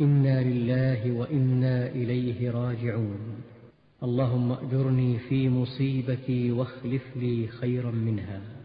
إنا لله وإنا إليه راجعون. اللهم أجرني في مصيبتي واخلف لي خيرا منها.